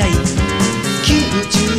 ない。窮地